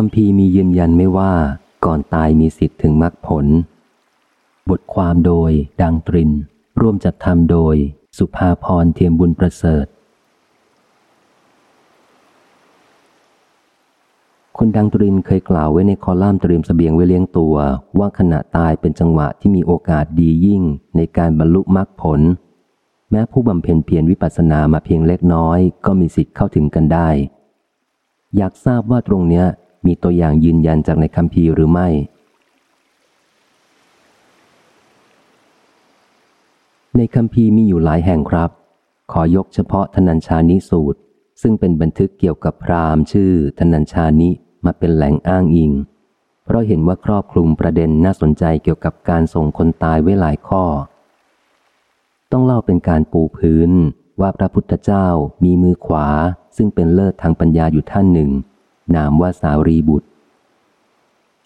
คำพีมียืนยันไม่ว่าก่อนตายมีสิทธิ์ถึงมรรคผล บทความโดยดังตริน ร่วมจัดทำโดยสุภาพรเทียมบุญประเสริฐคนดังตรินเคยกล่าวไว้ในคอลัมน์เตรียมสเสบียงไว้เลี้ยงตัว ว่าขณะตายเป็นจังหวะที่มีโอกาสดียิ่งในการบรรลุมรรคผล แม้ผู้บำเพ็ญเพียรวิปัสสนามาเพียงเล็กน้อย ก็มีสิทธิ์เข้าถึงกันได้ อยากทราบว่าตรงเนี้ย มีตัวอย่างยืนยันจากในคำพีหรือไม่ ในคำพีมีอยู่หลายแห่งครับ ขอยกเฉพาะธนัญชานิสูตร ซึ่งเป็นบันทึกเกี่ยวกับพราหมณ์ชื่อธนัญชานิมาเป็นแหล่งอ้างอิง เพราะเห็นว่าครอบคลุมประเด็นน่าสนใจเกี่ยวกับการส่งคนตายไว้หลายข้อ ต้องเล่าเป็นการปูพื้นว่าพระพุทธเจ้ามีมือขวาซึ่งเป็นเลิศทางปัญญาอยู่ท่านหนึ่ง นามว่าสารีบุตร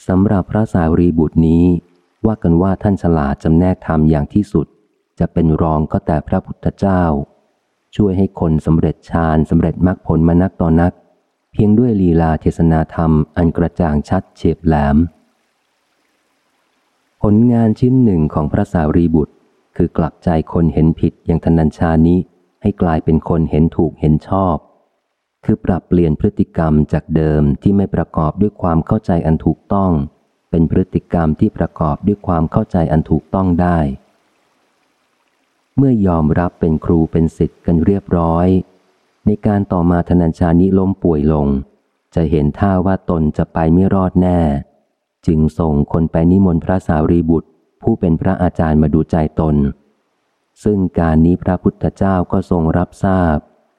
สำหรับพระสารีบุตรนี้ ว่ากันว่าท่านฉลาดจำแนกธรรมอย่างที่สุด จะเป็นรองก็แต่พระพุทธเจ้า ช่วยให้คนสำเร็จฌานสำเร็จมรรคผลมานักต่อนัก เพียงด้วยลีลาเทศนาธรรมอันกระจ่างชัดเฉียบแหลม ผลงานชิ้นหนึ่งของพระสารีบุตร คือกลับใจคนเห็นผิดอย่างธนัญชานี้ให้กลายเป็นคนเห็นถูกเห็นชอบ คือปรับเปลี่ยนพฤติกรรมจากเดิมที่ไม่ประกอบด้วยความเข้าใจอันถูกต้อง เป็นพฤติกรรมที่ประกอบด้วยความเข้าใจอันถูกต้องได้ เมื่อยอมรับเป็นครูเป็นศิษย์กันเรียบร้อย ในการต่อมาธนัญชานิล้มป่วยลง จะเห็นท่าว่าตนจะไปไม่รอดแน่ จึงส่งคนไปนิมนต์พระสารีบุตร ผู้เป็นพระอาจารย์มาดูใจตน ซึ่งการนี้พระพุทธเจ้าก็ทรงรับทราบ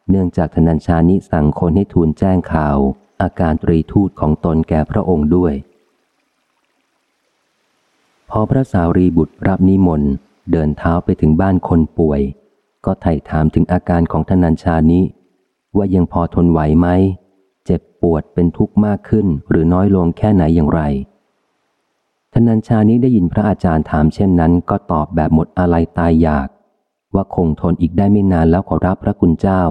เนื่องจากธนัญชานิสั่งคนให้ทูลแจ้งข่าว อาการตรีทูตของตนแก่พระองค์ด้วย พอพระสาวรีบุตรรับนิมนต์เดินเท้าไปถึงบ้านคนป่วย ก็ไถ่ถามถึงอาการของธนัญชานิ ว่ายังพอทนไหวไหม เจ็บปวดเป็นทุกข์มากขึ้นหรือน้อยลงแค่ไหนอย่างไรธนัญชานิได้ยินพระอาจารย์ถามเช่นนั้น ก็ตอบแบบหมดอะไรตายอยาก ว่าคงทนอีกได้ไม่นานแล้วขอรับพระคุณเจ้า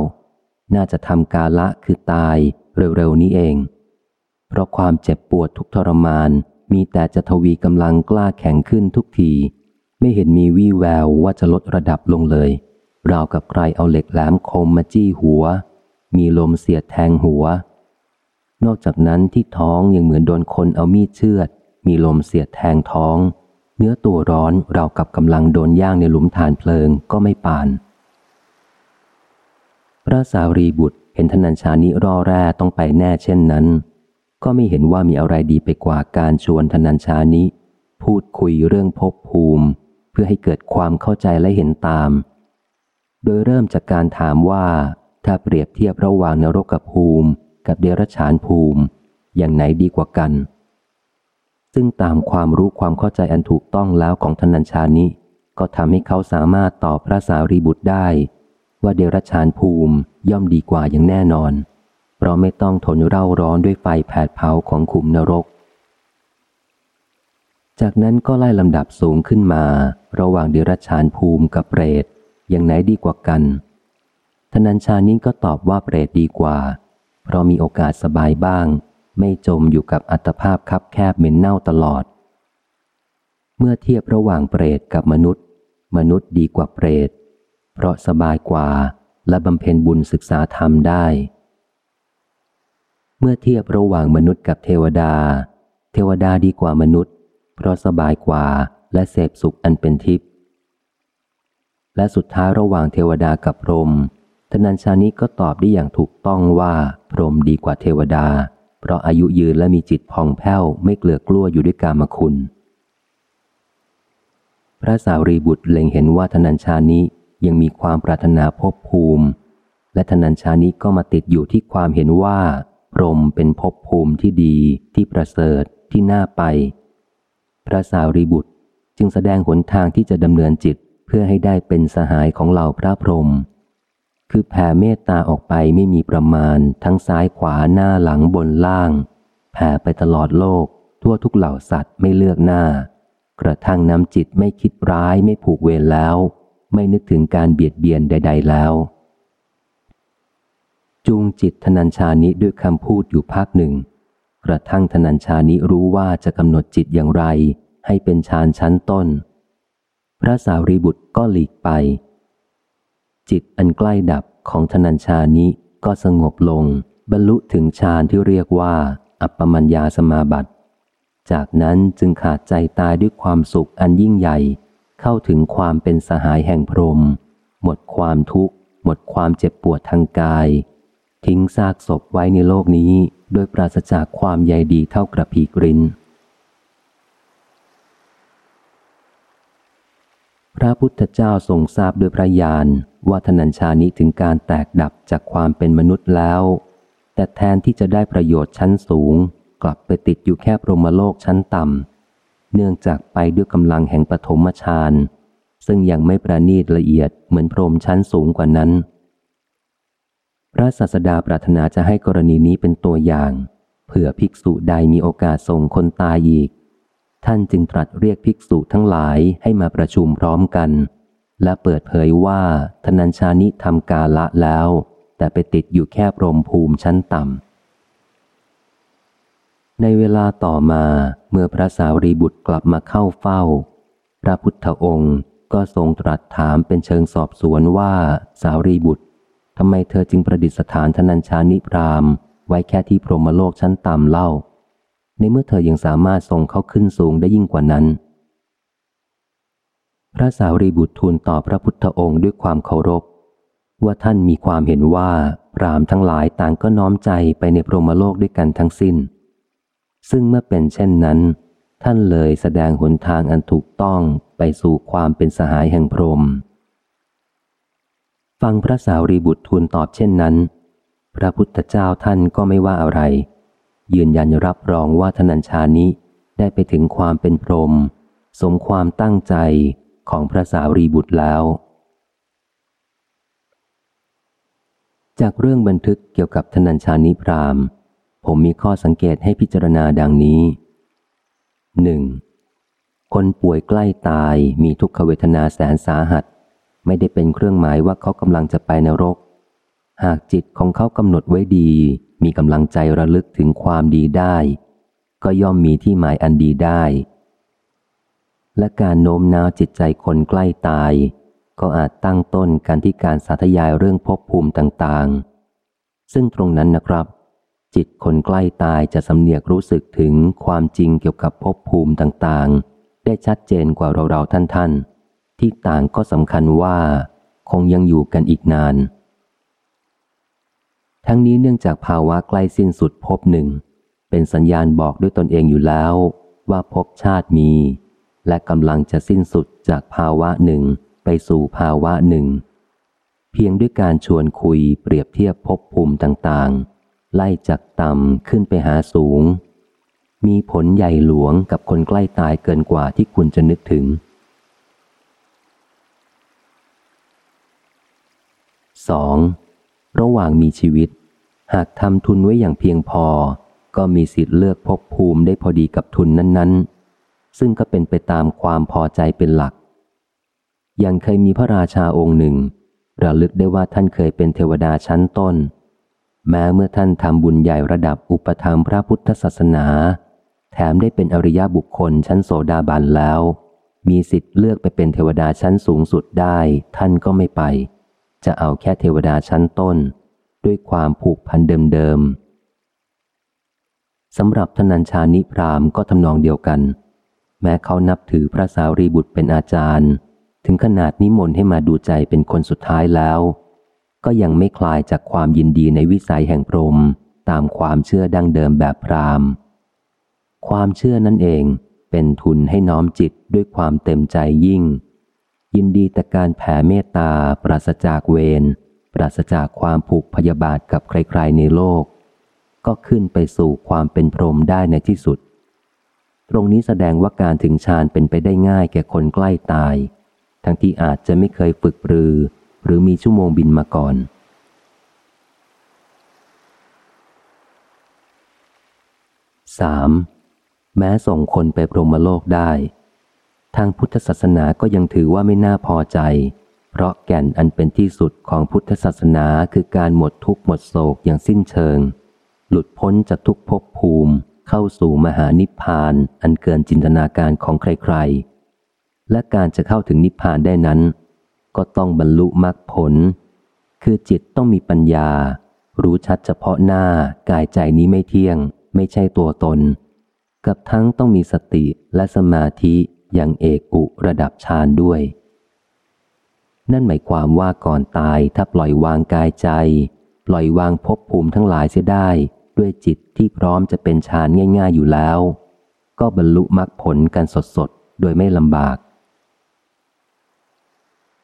น่าจะทำกาละคือตายเร็วๆนี้เอง เพราะความเจ็บปวดทุกทรมานมีแต่จะทวีกำลังกล้าแข็งขึ้นทุกที ไม่เห็นมีวี่แววว่าจะลดระดับลงเลยราวกับใครเอาเหล็กแหลมคมมาจี้หัว มีลมเสียดแทงหัว นอกจากนั้นที่ท้องยังเหมือนโดนคนเอามีดเชือด มีลมเสียดแทงท้อง เนื้อตัวร้อนราวกับกำลังโดนย่างในหลุมฐานเพลิงก็ไม่ปาน ระสารีบุตรเห็นธนัญชานิร่อแร่ต้องไปแน่เช่นนั้น ก็ไม่เห็นว่ามีอะไรดีไปกว่าการชวนธนัญชานิ พูดคุยเรื่องภพภูมิ เพื่อให้เกิดความเข้าใจและเห็นตาม โดยเริ่มจากการถามว่า ถ้าเปรียบเทียบระหว่างนรกกับภูมิ กับเดรัจฉานภูมิ อย่างไหนดีกว่ากัน ซึ่งตามความรู้ความเข้าใจอันถูกต้องแล้วของธนัญชานิก็ทำให้เขาสามารถตอบพระสารีบุตรได้ ว่าเดรัจฉานภูมิย่อมดีกว่าอย่างแน่นอน เพราะไม่ต้องทนเร่าร้อนด้วยไฟแผดเผาของขุมนรก จากนั้นก็ไล่ลำดับสูงขึ้นมา ระหว่างเดรัจฉานภูมิกับเปรตอย่างไหนดีกว่ากันทนัญชานี้ก็ตอบว่าเปรตดีกว่า เพราะมีโอกาสสบายบ้าง ไม่จมอยู่กับอัตภาพคับแคบเหม็นเน่าตลอด เมื่อเทียบระหว่างเปรตกับมนุษย์ มนุษย์ดีกว่าเปรต เพราะสบายกว่าและบำเพ็ญบุญศึกษาธรรมได้ เมื่อเทียบระหว่างมนุษย์กับเทวดา เทวดาดีกว่ามนุษย์ เพราะสบายกว่าและเสพสุขอันเป็นทิพย์และสุดท้ายระหว่างเทวดากับพรหมทนัญชานิก็ตอบได้อย่างถูกต้องว่าพรหมดีกว่าเทวดา เพราะอายุยืนและมีจิตผ่องแผ้วไม่เกลือกลัวอยู่ด้วยกามคุณ พระสาวรีบุตรเล็งเห็นว่าธนัญชานิ ยังมีความปรารถนาภพภูมิ และธนัญชานิก็มาติดอยู่ที่ความเห็นว่าพรหมเป็นภพภูมิที่ดีที่ประเสริฐที่น่าไป พระสาวรีบุตรจึงแสดงหนทางที่จะดำเนินจิตเพื่อให้ได้เป็นสหายของเหล่าพระพรหมคือแผ่เมตตาออกไปไม่มีประมาณทั้งซ้ายขวาหน้าหลังบนล่าง แผ่ไปตลอดโลก ทั่วทุกเหล่าสัตว์ไม่เลือกหน้า กระทั่งนำจิตไม่คิดร้ายไม่ผูกเวรแล้ว ไม่นึกถึงการเบียดเบียนใด ๆ แล้ว จูงจิตธนัญชานิด้วยคำพูดอยู่ภาคหนึ่ง กระทั่งธนัญชานิรู้ว่าจะกำหนดจิตอย่างไร ให้เป็นฌานชั้นต้น พระสารีบุตรก็หลีกไป จิตอันใกล้ดับของธนัญชานิก็สงบลง บรรลุถึงฌานที่เรียกว่า อัปปมัญญาสมาบัติ จากนั้นจึงขาดใจตายด้วยความสุขอันยิ่งใหญ่ เข้าถึงความเป็นสหายแห่งพรม หมดความทุกข์ หมดความเจ็บปวดทางกาย ทิ้งซากศพไว้ในโลกนี้โดยปราศจากความใยดีเท่ากระพีกรินพระพุทธเจ้าทรงทราบด้วยพระญาณว่าธนัญชานี้ถึงการแตกดับจากความเป็นมนุษย์แล้ว แต่แทนที่จะได้ประโยชน์ชั้นสูง กลับไปติดอยู่แค่พรหมโลกชั้นต่ำ เนื่องจากไปด้วยกำลังแห่งปฐมฌานซึ่งยังไม่ประณีตละเอียดเหมือนพรมชั้นสูงกว่านั้น พระศาสดาปรารถนาจะให้กรณีนี้เป็นตัวอย่าง เผื่อภิกษุใดมีโอกาสส่งคนตายอีก ท่านจึงตรัสเรียกภิกษุทั้งหลายให้มาประชุมพร้อมกัน และเปิดเผยว่าธนัญชานิทำกาละแล้ว แต่ไปติดอยู่แค่พรมภูมิชั้นต่ำ ในเวลาต่อมาเมื่อพระสาวรีบุตรกลับมาเข้าเฝ้า พระพุทธองค์ก็ทรงตรัสถามเป็นเชิงสอบสวนว่าสาวรีบุตรทำไมเธอจึงประดิษฐานธนัญชานิพรามไว้แค่ที่พรหมโลกชั้นต่ำเล่า ในเมื่อเธอยังสามารถทรงเขาขึ้นสูงได้ยิ่งกว่านั้น พระสาวรีบุตรทูลตอบพระพุทธองค์ด้วยความเคารพ ว่าท่านมีความเห็นว่าพรามทั้งหลายต่างก็น้อมใจไปในพรหมโลกด้วยกันทั้งสิ้น ซึ่งเมื่อเป็นเช่นนั้น ท่านเลยแสดงหนทางอันถูกต้องไปสู่ความเป็นสหายแห่งพรหมฟังพระสาวรีบุตรทูลตอบเช่นนั้น พระพุทธเจ้าท่านก็ไม่ว่าอะไร ยืนยันรับรองว่าธนัญชานิได้ไปถึงความเป็นพรหมสมความตั้งใจของพระสาวรีบุตรแล้ว จากเรื่องบันทึกเกี่ยวกับธนัญชานิพราม ผมมีข้อสังเกตให้พิจารณาดังนี้หนึ่งคนป่วยใกล้ตายมีทุกขเวทนาแสนสาหัส ไม่ได้เป็นเครื่องหมายว่าเขากำลังจะไปนรก หากจิตของเขากำหนดไว้ดี มีกำลังใจระลึกถึงความดีได้ ก็ย่อมมีที่หมายอันดีได้ และการโน้มน้าวจิตใจคนใกล้ตาย ก็อาจตั้งต้นการที่การสาธยายเรื่องภพภูมิต่างๆ ซึ่งตรงนั้นนะครับ จิตคนใกล้ตายจะสำเนียกรู้สึกถึงความจริงเกี่ยวกับภพภูมิต่างๆ ได้ชัดเจนกว่าเราเราท่านท่านที่ต่างก็สำคัญว่า คงยังอยู่กันอีกนาน ทั้งนี้เนื่องจากภาวะใกล้สิ้นสุดพบหนึ่ง เป็นสัญญาณบอกด้วยตนเองอยู่แล้ว ว่าภพชาติมี และกำลังจะสิ้นสุดจากภาวะหนึ่งไปสู่ภาวะหนึ่ง เพียงด้วยการชวนคุยเปรียบเทียบภพภูมิต่างๆ ไล่จากต่ำขึ้นไปหาสูง มีผลใหญ่หลวงกับคนใกล้ตายเกินกว่าที่คุณจะนึกถึง 2. ระหว่างมีชีวิต หากทำทุนไว้อย่างเพียงพอ ก็มีสิทธิ์เลือกพบภูมิได้พอดีกับทุนนั้นๆ ซึ่งก็เป็นไปตามความพอใจเป็นหลัก ยังเคยมีพระราชาองค์หนึ่งระลึกได้ว่าท่านเคยเป็นเทวดาชั้นต้น แม้เมื่อท่านทำบุญใหญ่ระดับอุปธรรมพระพุทธศาสนา แถมได้เป็นอริยบุคคลชั้นโสดาบันแล้ว มีสิทธิ์เลือกไปเป็นเทวดาชั้นสูงสุดได้ ท่านก็ไม่ไป จะเอาแค่เทวดาชั้นต้น ด้วยความผูกพันเดิมๆสำหรับธนัญชานิพรามก็ทำนองเดียวกัน แม้เขานับถือพระสารีบุตรเป็นอาจารย์ ถึงขนาดนิมนต์ให้มาดูใจเป็นคนสุดท้ายแล้ว ก็ยังไม่คลายจากความยินดีในวิสัยแห่งพรหมตามความเชื่อดั้งเดิมแบบพราหมณ์ ความเชื่อนั่นเองเป็นทุนให้น้อมจิตด้วยความเต็มใจยิ่ง ยินดีแต่การแผ่เมตตาปราศจากเวรปราศจากความผูกพยาบาทกับใครๆในโลก ก็ขึ้นไปสู่ความเป็นพรหมได้ในที่สุด ตรงนี้แสดงว่าการถึงฌานเป็นไปได้ง่ายแก่คนใกล้ตาย ทั้งที่อาจจะไม่เคยฝึกปรือ หรือมีชั่วโมงบินมาก่อน 3. แม้ส่งคนไปพรหมโลกได้ ทางพุทธศาสนาก็ยังถือว่าไม่น่าพอใจ เพราะแก่นอันเป็นที่สุดของพุทธศาสนาคือการหมดทุกข์หมดโศกอย่างสิ้นเชิง หลุดพ้นจากทุกภพภูมิเข้าสู่มหานิพพานอันเกินจินตนาการของใครๆ และการจะเข้าถึงนิพพานได้นั้น ก็ต้องบรรลุมรรคผล คือจิตต้องมีปัญญา รู้ชัดเฉพาะหน้ากายใจนี้ไม่เที่ยง ไม่ใช่ตัวตน กับทั้งต้องมีสติและสมาธิอย่างเอกอุระดับฌานด้วย นั่นหมายความว่าก่อนตายถ้าปล่อยวางกายใจ ปล่อยวางภพภูมิทั้งหลายเสียได้ ด้วยจิตที่พร้อมจะเป็นฌานง่าย ๆอยู่แล้ว ก็บรรลุมรรคผลกันสดๆ โดยไม่ลำบาก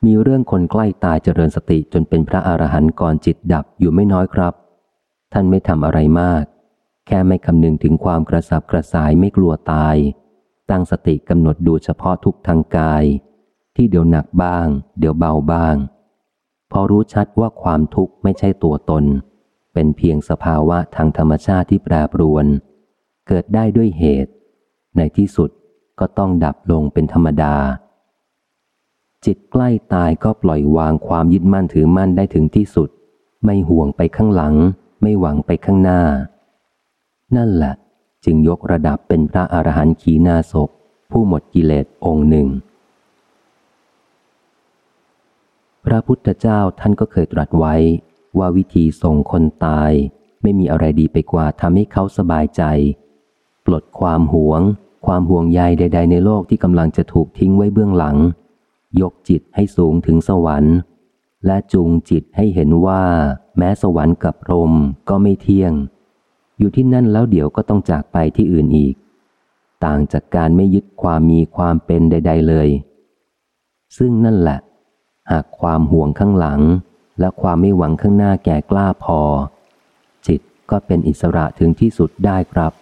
มีเรื่องคนใกล้ตายเจริญสติจนเป็นพระอรหันต์ก่อนจิตดับอยู่ไม่น้อยครับ ท่านไม่ทำอะไรมาก แค่ไม่คำนึงถึงความกระสับกระส่ายไม่กลัวตาย ตั้งสติกำหนดดูเฉพาะทุกทางกาย ที่เดี๋ยวหนักบ้าง เดี๋ยวเบาบ้าง พอรู้ชัดว่าความทุกข์ไม่ใช่ตัวตน เป็นเพียงสภาวะทางธรรมชาติที่แปรปรวน เกิดได้ด้วยเหตุ ในที่สุดก็ต้องดับลงเป็นธรรมดา จิตใกล้ตายก็ปล่อยวางความยึดมั่นถือมั่นได้ถึงที่สุด ไม่ห่วงไปข้างหลัง ไม่หวังไปข้างหน้า นั่นแหละ จึงยกระดับเป็นพระอรหันต์ขีณาศพ ผู้หมดกิเลสองค์หนึ่ง พระพุทธเจ้าท่านก็เคยตรัสไว้ว่าวิธีส่งคนตาย ไม่มีอะไรดีไปกว่าทำให้เขาสบายใจ ปลดความหวง ความห่วงใยใด ๆ ในโลกที่กำลังจะถูกทิ้งไว้เบื้องหลัง ยกจิตให้สูงถึงสวรรค์ และจูงจิตให้เห็นว่า แม้สวรรค์กับพรมก็ไม่เที่ยง อยู่ที่นั่นแล้วเดี๋ยวก็ต้องจากไปที่อื่นอีก ต่างจากการไม่ยึดความมีความเป็นใด ๆเลย ซึ่งนั่นแหละ หากความห่วงข้างหลัง และความไม่หวังข้างหน้าแก่กล้าพอ จิตก็เป็นอิสระถึงที่สุดได้ครับ